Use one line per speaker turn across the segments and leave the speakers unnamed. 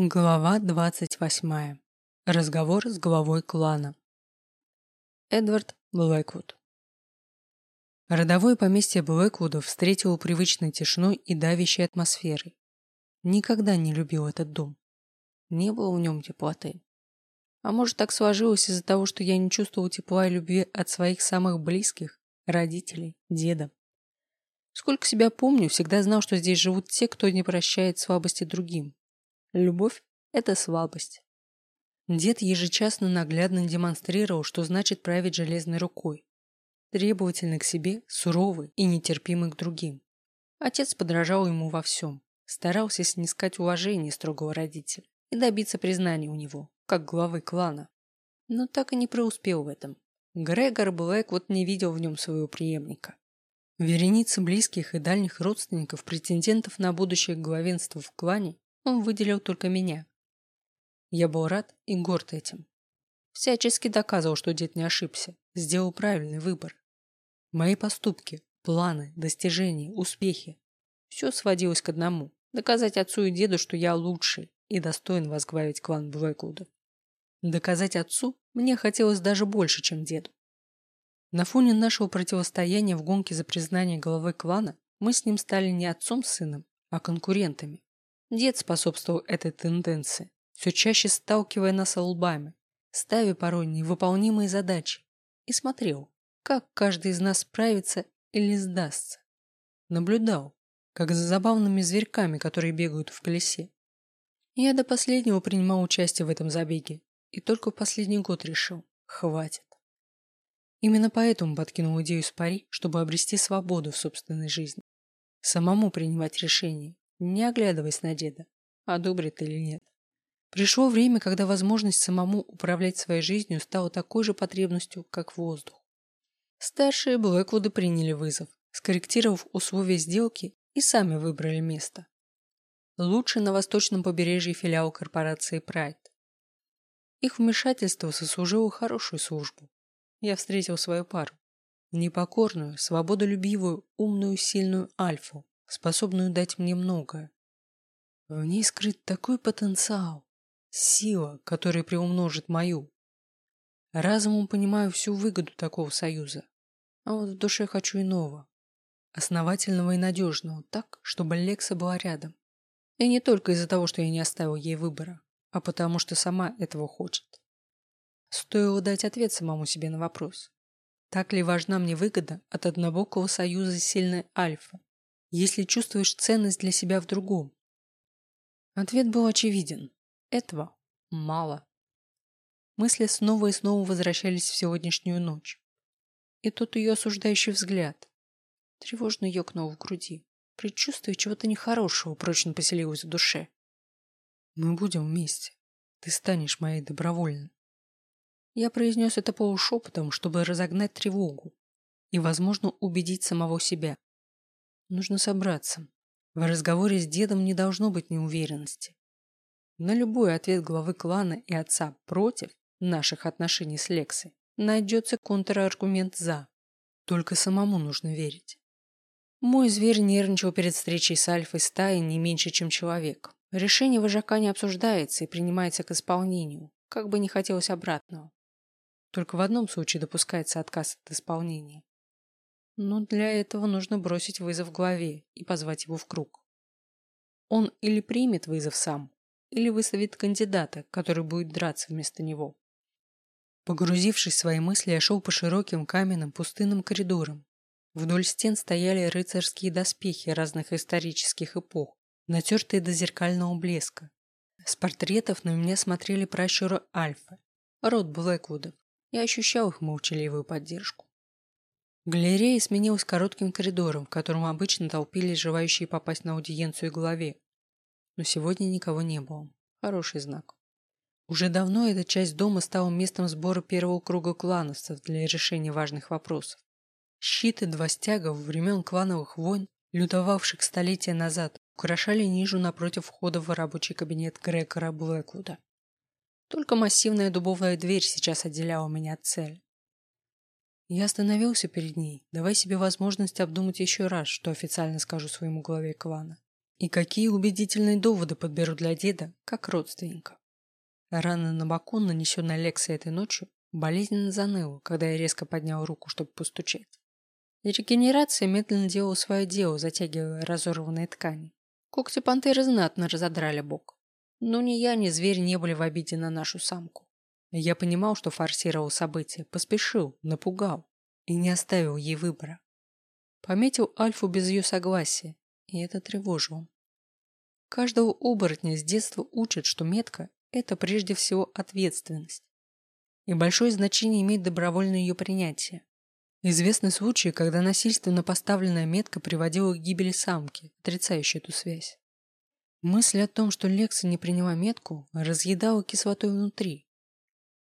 Глава двадцать восьмая. Разговор с главой клана. Эдвард Блэквуд. Родовое поместье Блэквудов встретило привычной тишиной и давящей атмосферой. Никогда не любил этот дом. Не было в нем теплоты. А может, так сложилось из-за того, что я не чувствовал тепла и любви от своих самых близких, родителей, деда. Сколько себя помню, всегда знал, что здесь живут те, кто не прощает слабости другим, Любовь – это слабость. Дед ежечасно наглядно демонстрировал, что значит править железной рукой. Требовательный к себе, суровый и нетерпимый к другим. Отец подражал ему во всем, старался снискать уважение строгого родителя и добиться признания у него, как главы клана. Но так и не преуспел в этом. Грегор Блэк вот не видел в нем своего преемника. Вереница близких и дальних родственников, претендентов на будущее главенство в клане, он выделил только меня. Я был рад и горд этим. Всячески доказывал, что дед не ошибся, сделал правильный выбор. Мои поступки, планы, достижения, успехи – все сводилось к одному – доказать отцу и деду, что я лучший и достоин возглавить клан Блэквуда. Доказать отцу мне хотелось даже больше, чем деду. На фоне нашего противостояния в гонке за признание главы клана мы с ним стали не отцом с сыном, а конкурентами. Дед способствовал этой тенденции, все чаще сталкивая нас лбами, ставя порой невыполнимые задачи, и смотрел, как каждый из нас справится или сдастся. Наблюдал, как за забавными зверьками, которые бегают в колесе. Я до последнего принимал участие в этом забеге, и только в последний год решил – хватит. Именно поэтому подкинул идею с пари, чтобы обрести свободу в собственной жизни. Самому принимать решения не оглядываясь на деда, одобрит или нет. Пришло время, когда возможность самому управлять своей жизнью стала такой же потребностью, как воздух. Старшие Блэквуды приняли вызов, скорректировав условия сделки и сами выбрали место. Лучший на восточном побережье филиал корпорации Pride. Их вмешательство сослужило хорошую службу. Я встретил свою пару. Непокорную, свободолюбивую, умную, сильную альфу, способную дать мне многое. В ней скрыт такой потенциал, сила, которая приумножит мою. Разумом понимаю всю выгоду такого союза, а вот в душе хочу иного, основательного и надежного, так, чтобы Лекса была рядом. И не только из-за того, что я не оставил ей выбора, а потому что сама этого хочет. Стоило дать ответ самому себе на вопрос. Так ли важна мне выгода от однобокого союза сильной альфа, если чувствуешь ценность для себя в другом? Ответ был очевиден. Этого мало. Мысли снова и снова возвращались в сегодняшнюю ночь. И тут ее осуждающий взгляд. Тревожно ёкнул в груди. Предчувствие чего-то нехорошего прочно поселилось в душе. Мы будем вместе. Ты станешь моей добровольно. Я произнес это полушепотом, чтобы разогнать тревогу и, возможно, убедить самого себя. Нужно собраться. В разговоре с дедом не должно быть неуверенности. На любой ответ главы клана и отца против наших отношений с Лексой найдется контраргумент «за». Только самому нужно верить. Мой зверь нервничал перед встречей с альфой стаи не меньше, чем человек. Решение вожака не обсуждается и принимается к исполнению, как бы не хотелось обратного. Только в одном случае допускается отказ от исполнения. Но для этого нужно бросить вызов главе и позвать его в круг. Он или примет вызов сам, или выставит кандидата, который будет драться вместо него. Погрузившись в свои мысли, я шел по широким каменным пустынным коридорам. Вдоль стен стояли рыцарские доспехи разных исторических эпох, натертые до зеркального блеска. С портретов на меня смотрели пращуры Альфа, род Блэквудов. Я ощущал их молчаливую поддержку. Галерея сменилась коротким коридором, в котором обычно толпились желающие попасть на аудиенцию главе. Но сегодня никого не было. Хороший знак. Уже давно эта часть дома стала местом сбора первого круга клановцев для решения важных вопросов. Щиты два стяга времен клановых войн, лютовавших столетия назад, украшали нишу напротив входа в рабочий кабинет Грегора Блэквуда. Только массивная дубовая дверь сейчас отделяла меня от цели. Я остановился перед ней, давая себе возможность обдумать еще раз, что официально скажу своему главе клана. И какие убедительные доводы подберу для деда, как родственника. Рана на боку, нанесенная Лекса этой ночью, болезненно заныла, когда я резко поднял руку, чтобы постучать. И регенерация медленно делала свое дело, затягивая разорванные ткани. Когти пантеры знатно разодрали бок. Но ни я, ни зверь не были в обиде на нашу самку. Я понимал, что форсировал события, поспешил, напугал и не оставил ей выбора. Пометил Альфу без ее согласия, и это тревожило. Каждого оборотня с детства учат, что метка – это прежде всего ответственность. И большое значение имеет добровольное ее принятие. Известны случаи, когда насильственно поставленная метка приводила к гибели самки, отрицающей эту связь. Мысль о том, что Лекса не приняла метку, разъедала кислотой внутри.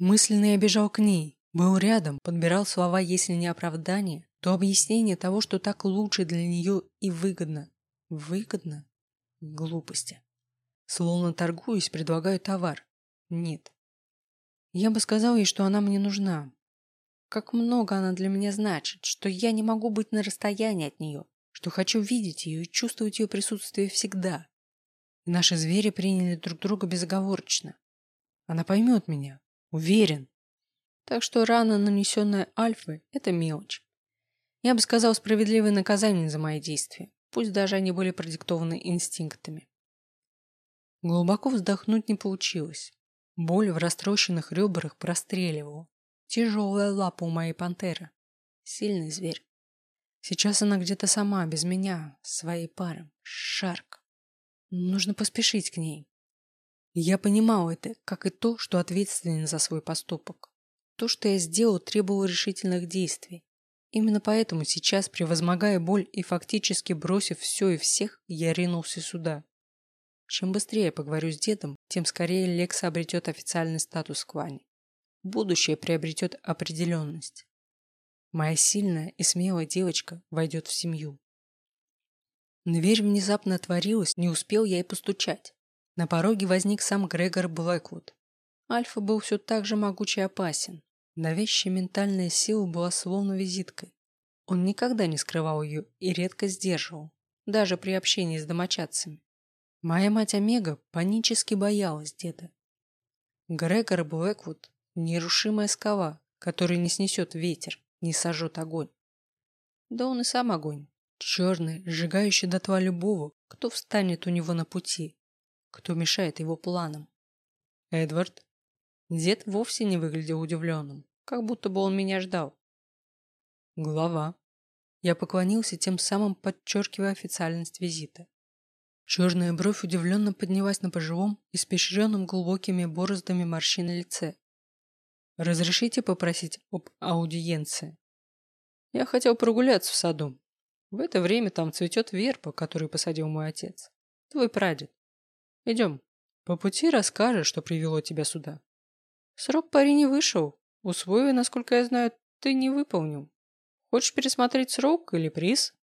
Мысленно я бежал к ней, был рядом, подбирал слова, если не оправдание, то объяснение того, что так лучше для нее и выгодно. Выгодно? Глупости. Словно торгуюсь, предлагаю товар. Нет. Я бы сказал ей, что она мне нужна. Как много она для меня значит, что я не могу быть на расстоянии от нее, что хочу видеть ее и чувствовать ее присутствие всегда. И наши звери приняли друг друга безоговорочно. Она поймет меня. Уверен. Так что рана, нанесенная Альфой, это мелочь. Я бы сказал, справедливое наказание за мои действия, пусть даже они были продиктованы инстинктами. Глубоко вздохнуть не получилось. Боль в растрощенных ребрах простреливала. Тяжелая лапа у моей пантеры. Сильный зверь. Сейчас она где-то сама, без меня, своей пары. Шарк. Нужно поспешить к ней. Я понимал это, как и то, что ответственен за свой поступок. То, что я сделал, требовало решительных действий. Именно поэтому сейчас, превозмогая боль и фактически бросив все и всех, я ринулся сюда. Чем быстрее я поговорю с дедом, тем скорее Лекса обретет официальный статус Квани. Будущее приобретет определенность. Моя сильная и смелая девочка войдет в семью. Дверь внезапно отворилась, не успел я и постучать. На пороге возник сам Грегор Блэквуд. Альфа был все так же могуч и опасен. Давящая ментальная сила была словно визиткой. Он никогда не скрывал ее и редко сдерживал, даже при общении с домочадцами. Моя мать Омега панически боялась деда. Грегор Блэквуд – нерушимая скала, которую не снесет ветер, не сожжет огонь. Да он и сам огонь, Черный, сжигающий дотла любого, кто встанет у него на пути, кто мешает его планам. Эдвард? Дед вовсе не выглядел удивленным, как будто бы он меня ждал. Глава. Я поклонился, тем самым подчеркивая официальность визита. Черная бровь удивленно поднялась на пожилом, испещренном глубокими бороздами морщин лице. «Разрешите попросить об аудиенции?» «Я хотел прогуляться в саду, в это время там цветет верба, которую посадил мой отец. Твой прадед. Идем. По пути расскажешь, что привело тебя сюда. Срок пари не вышел. Условия, насколько я знаю, ты не выполнил. Хочешь пересмотреть срок или приз?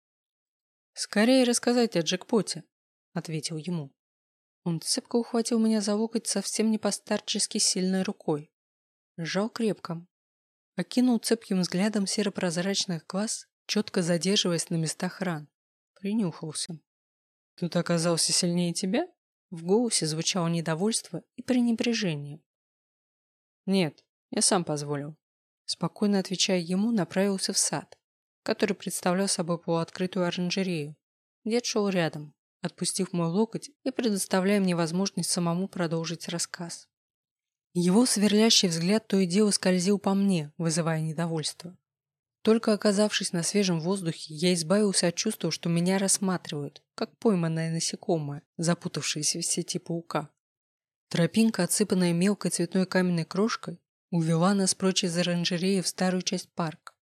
Скорее рассказать о джекпоте, ответил ему. Он цепко ухватил меня за локоть совсем не постарчески сильной рукой. Сжал крепко. Окинул цепким взглядом серопрозрачных глаз четко задерживаясь на местах ран. Принюхался. «Тут оказался сильнее тебя?» В голосе звучало недовольство и пренебрежение. «Нет, я сам позволил». Спокойно отвечая ему, направился в сад, который представлял собой полуоткрытую оранжерею. Дед шел рядом, отпустив мой локоть и предоставляя мне возможность самому продолжить рассказ. Его сверлящий взгляд то и дело скользил по мне, вызывая недовольство. Только оказавшись на свежем воздухе, я избавился от чувства, что меня рассматривают, как пойманное насекомое, запутавшееся в сети паука. Тропинка, отсыпанная мелкой цветной каменной крошкой, увела нас прочь из оранжереи в старую часть парка.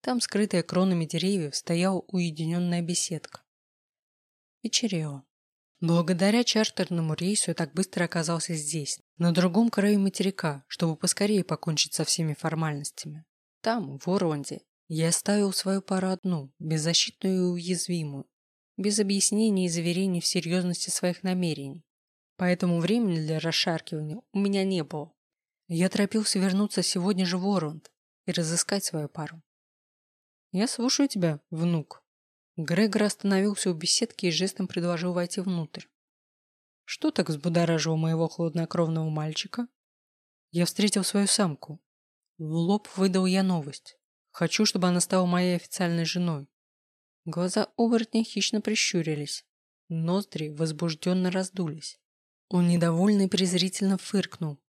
Там, скрытая кронами деревьев, стояла уединенная беседка. Вечерело. Благодаря чартерному рейсу я так быстро оказался здесь, на другом краю материка, чтобы поскорее покончить со всеми формальностями. Там, в Орланде, я оставил свою пару одну, беззащитную и уязвимую, без объяснений и заверений в серьезности своих намерений. Поэтому времени для расшаркивания у меня не было. Я торопился вернуться сегодня же в Орланд и разыскать свою пару. «Я слушаю тебя, внук». Грегор остановился у беседки и жестом предложил войти внутрь. Что так взбудоражило моего хладнокровного мальчика? Я встретил свою самку. В лоб выдал я новость. Хочу, чтобы она стала моей официальной женой. Глаза оборотня хищно прищурились. Ноздри возбужденно раздулись. Он недовольно и презрительно фыркнул.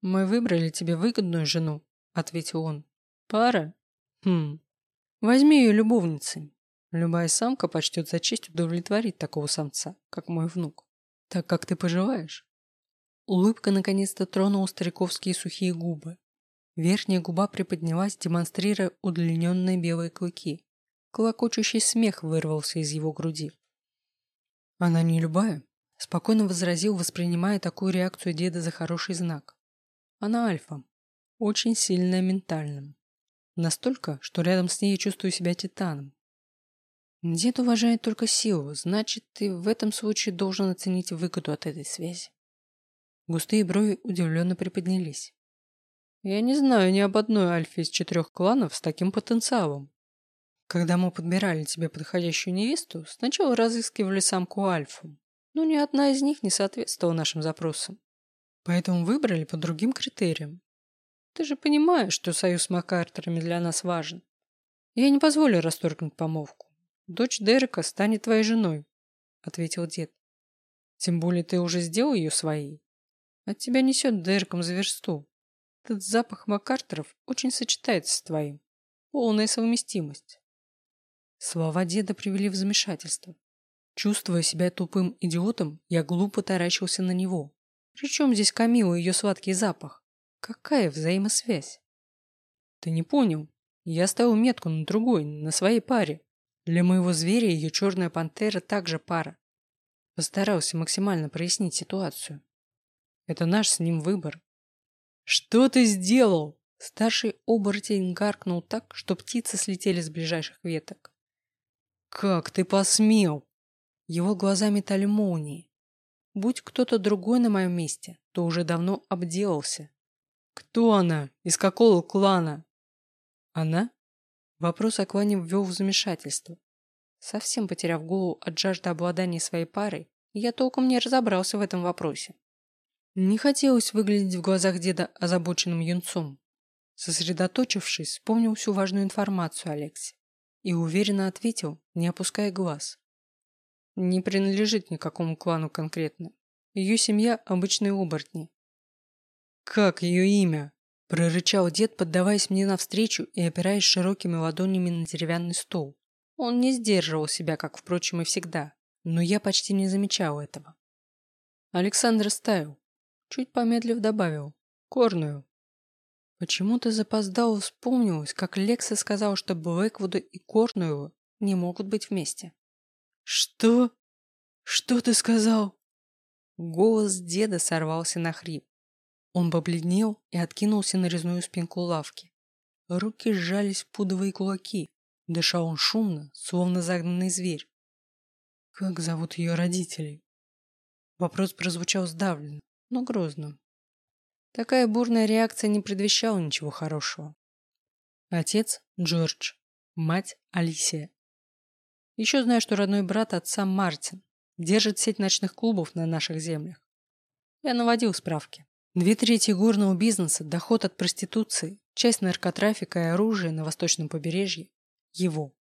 «Мы выбрали тебе выгодную жену», — ответил он. «Пара? Хм. Возьми ее любовницей. Любая самка почтет за честь удовлетворить такого самца, как мой внук. Так как ты пожелаешь. Улыбка наконец-то тронула стариковские сухие губы. Верхняя губа приподнялась, демонстрируя удлиненные белые клыки. Колокочущий смех вырвался из его груди. Она не любая, спокойно возразил, воспринимая такую реакцию деда за хороший знак. Она альфа, очень сильная ментальным. Настолько, что рядом с ней я чувствую себя титаном. Дед уважает только силу, значит, ты в этом случае должен оценить выгоду от этой связи. Густые брови удивленно приподнялись. Я не знаю ни об одной альфе из четырех кланов с таким потенциалом. Когда мы подбирали тебе подходящую невесту, сначала разыскивали самку альфу, но ни одна из них не соответствовала нашим запросам. Поэтому выбрали по другим критериям. Ты же понимаешь, что союз с Маккартерами для нас важен. Я не позволю расторгнуть помолвку. Дочь Дерека станет твоей женой, ответил дед. Тем более ты уже сделал ее своей. От тебя несет Дереком за версту. Этот запах Маккартеров очень сочетается с твоим. Полная совместимость. Слова деда привели в замешательство. Чувствуя себя тупым идиотом, я глупо таращился на него. Причем здесь Камила и ее сладкий запах? Какая взаимосвязь? Ты не понял. Я ставил метку на другой, на своей паре. Для моего зверя ее черная пантера также пара. Постарался максимально прояснить ситуацию. Это наш с ним выбор. Что ты сделал? Старший оборотень гаркнул так, что птицы слетели с ближайших веток. Как ты посмел? Его глаза метали молнии. Будь кто-то другой на моем месте, то уже давно обделался. Кто она? Из какого клана? Она? Вопрос о клане ввел в замешательство. Совсем потеряв голову от жажды обладания своей парой, я толком не разобрался в этом вопросе. Не хотелось выглядеть в глазах деда озабоченным юнцом. Сосредоточившись, вспомнил всю важную информацию Алексе и уверенно ответил, не опуская глаз. Не принадлежит никакому клану конкретно. Ее семья – обычные оборотни. «Как ее имя?» Прорычал дед, поддаваясь мне навстречу и опираясь широкими ладонями на деревянный стол. Он не сдерживал себя, как, впрочем, и всегда, но я почти не замечал этого. Александр стаял. Чуть помедлив добавил. Корную. Почему-то запоздало вспомнилось, как Лекса сказал, что Блэквуда и Корную не могут быть вместе. «Что? Что ты сказал?» Голос деда сорвался на хрип. Он побледнел и откинулся на резную спинку лавки. Руки сжались в пудовые кулаки. Дышал он шумно, словно загнанный зверь. «Как зовут ее родителей?» Вопрос прозвучал сдавленно, но грозно. Такая бурная реакция не предвещала ничего хорошего. Отец – Джордж, мать – Алисия. Еще знаю, что родной брат отца Мартин держит сеть ночных клубов на наших землях. Я наводил справки. Две трети горного бизнеса, доход от проституции, часть наркотрафика и оружия на восточном побережье – его.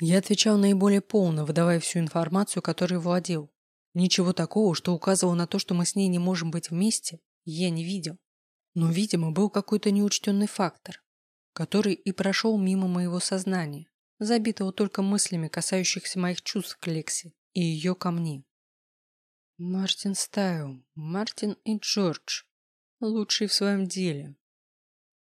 Я отвечал наиболее полно, выдавая всю информацию, которой владел. Ничего такого, что указывало на то, что мы с ней не можем быть вместе, я не видел. Но, видимо, был какой-то неучтенный фактор, который и прошел мимо моего сознания, забитого только мыслями, касающихся моих чувств к Лекси и ее ко мне. Мартин Стайл, Мартин и Джордж. Лучший в своем деле.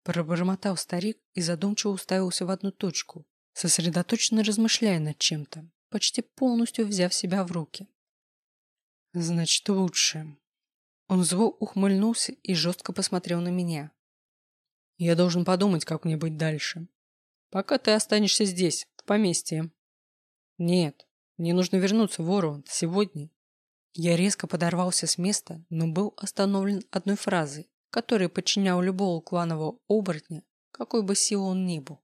Пробормотал старик и задумчиво уставился в одну точку, сосредоточенно размышляя над чем-то, почти полностью взяв себя в руки. Значит, лучше. Он зло ухмыльнулся и жестко посмотрел на меня. Я должен подумать, как мне быть дальше. Пока ты останешься здесь, в поместье. Нет, мне нужно вернуться в Оруанд сегодня я резко подорвался с места, но был остановлен одной фразой, которая подчинял любого кланового оборотня, какой бы силы он ни был.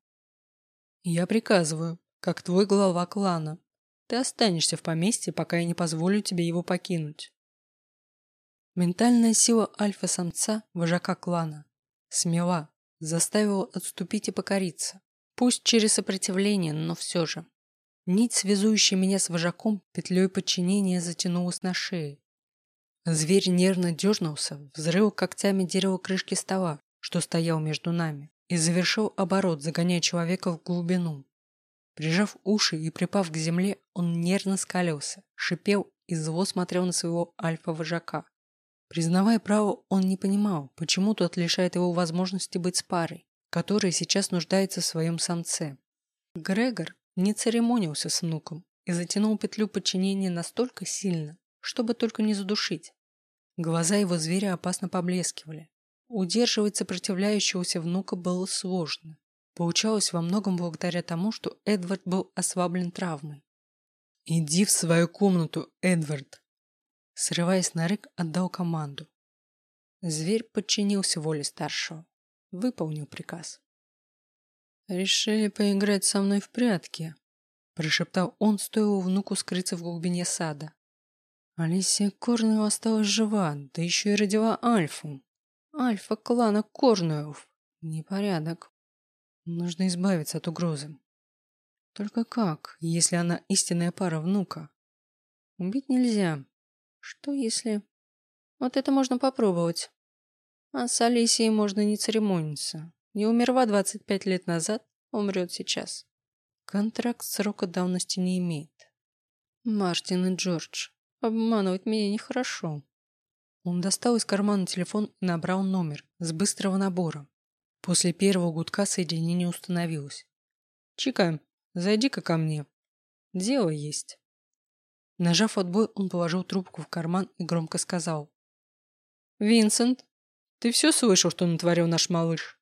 «Я приказываю как твой глава клана. Ты останешься в поместье, пока я не позволю тебе его покинуть. Ментальная сила альфа-самца, вожака клана, смела, заставила отступить и покориться. Пусть через сопротивление, но все же. Нить, связующая меня с вожаком, петлей подчинения затянулась на шее. Зверь нервно дернулся, взрыл когтями дерево крышки стола, что стоял между нами, и завершил оборот, загоняя человека в глубину. Прижав уши и припав к земле, он нервно скалился, шипел и зло смотрел на своего альфа-вожака. Признавая право, он не понимал, почему тот лишает его возможности быть с парой, которая сейчас нуждается в своем самце. Грегор не церемонился с внуком и затянул петлю подчинения настолько сильно, чтобы только не задушить. Глаза его зверя опасно поблескивали. Удерживать сопротивляющегося внука было сложно. Получалось во многом благодаря тому, что Эдвард был ослаблен травмой. «Иди в свою комнату, Эдвард!» Срываясь на рык, отдал команду. Зверь подчинился воле старшего. Выполнил приказ. «Решили поиграть со мной в прятки», – прошептал он, стоило внуку скрыться в глубине сада. Алисия Корнуэлл осталась жива, да еще и родила Альфу. Альфа клана Корнуэллов. Непорядок. Нужно избавиться от угрозы. Только как, если она истинная пара внука? Убить нельзя. Что если... Вот это можно попробовать. А с Алисией можно не церемониться. Не умерла 25 лет назад, умрет сейчас. Контракт срока давности не имеет. Мартин и Джордж. Обманывать меня нехорошо. Он достал из кармана телефон и набрал номер с быстрого набора. После первого гудка соединение установилось. «Чика, зайди-ка ко мне. Дело есть». Нажав отбой, он положил трубку в карман и громко сказал. «Винсент, ты все слышал, что натворил наш малыш?»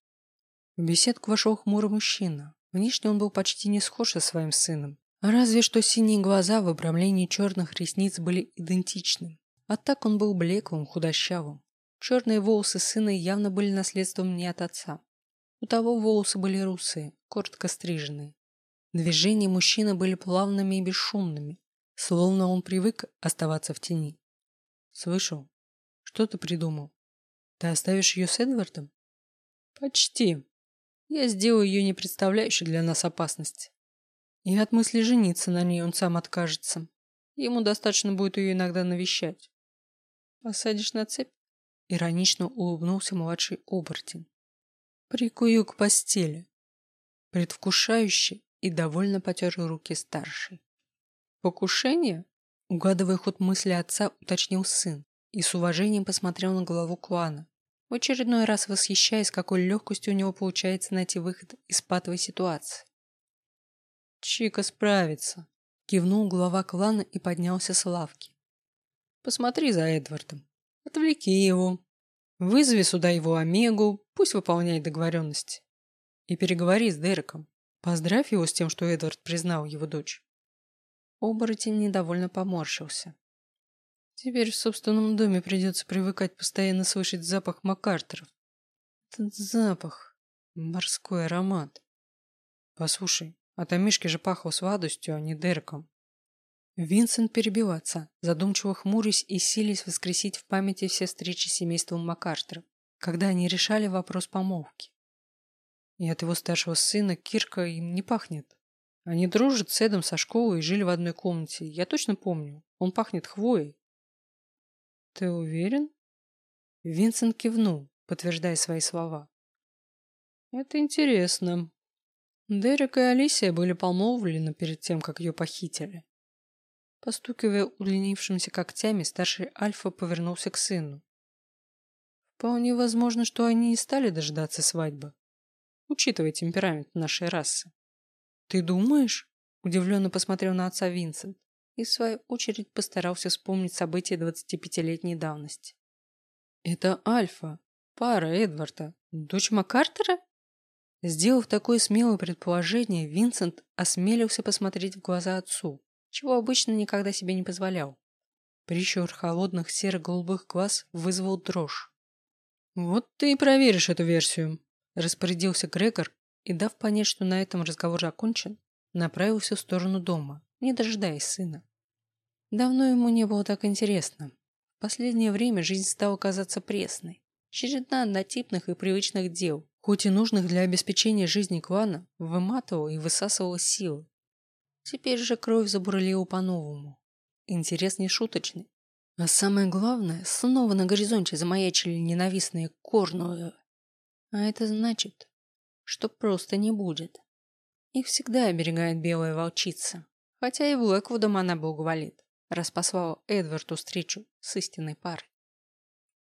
В беседку вошел хмурый мужчина. Внешне он был почти не схож со своим сыном. Разве что синие глаза в обрамлении черных ресниц были идентичны. А так он был блеклым, худощавым. Черные волосы сына явно были наследством не от отца. У того волосы были русые, коротко стриженные. Движения мужчины были плавными и бесшумными, словно он привык оставаться в тени. «Слышал? Что ты придумал? Ты оставишь ее с Эдвардом?» «Почти», я сделаю ее не представляющей для нас опасности. И от мысли жениться на ней он сам откажется. Ему достаточно будет ее иногда навещать. Посадишь на цепь? Иронично улыбнулся младший оборотень. Прикую к постели. Предвкушающе и довольно потер руки старший. Покушение? Угадывая ход мысли отца, уточнил сын и с уважением посмотрел на главу клана, в очередной раз восхищаясь, какой легкостью у него получается найти выход из патовой ситуации. «Чика справится», — кивнул глава клана и поднялся с лавки. «Посмотри за Эдвардом, отвлеки его, вызови сюда его Омегу, пусть выполняет договоренности. И переговори с Дереком, поздравь его с тем, что Эдвард признал его дочь». Оборотень недовольно поморщился. Теперь в собственном доме придется привыкать постоянно слышать запах Маккартеров. Этот запах. Морской аромат. Послушай, от Амишки же пахло сладостью, а не Дерком. Винсент перебил задумчиво хмурясь и сились воскресить в памяти все встречи с семейством Маккартеров, когда они решали вопрос помолвки. И от его старшего сына Кирка им не пахнет. Они дружат с Эдом со школы и жили в одной комнате. Я точно помню. Он пахнет хвоей. «Ты уверен?» Винсент кивнул, подтверждая свои слова. «Это интересно. Дерек и Алисия были помолвлены перед тем, как ее похитили». Постукивая удлинившимися когтями, старший Альфа повернулся к сыну. «Вполне возможно, что они и стали дождаться свадьбы, учитывая темперамент нашей расы». «Ты думаешь?» – удивленно посмотрел на отца Винсент и в свою очередь постарался вспомнить события 25-летней давности. «Это Альфа, пара Эдварда, дочь Маккартера?» Сделав такое смелое предположение, Винсент осмелился посмотреть в глаза отцу, чего обычно никогда себе не позволял. Прищур холодных серо-голубых глаз вызвал дрожь. «Вот ты и проверишь эту версию», – распорядился Грегор, и, дав понять, что на этом разговор окончен, направился в сторону дома, не дожидаясь сына. Давно ему не было так интересно. В последнее время жизнь стала казаться пресной. Череда однотипных и привычных дел, хоть и нужных для обеспечения жизни клана, выматывала и высасывала силы. Теперь же кровь забурлила по-новому. Интерес не шуточный. А самое главное, снова на горизонте замаячили ненавистные корную. А это значит, что просто не будет. Их всегда оберегает белая волчица. Хотя и Блэквудом она благоволит, раз послала Эдварду встречу с истинной парой.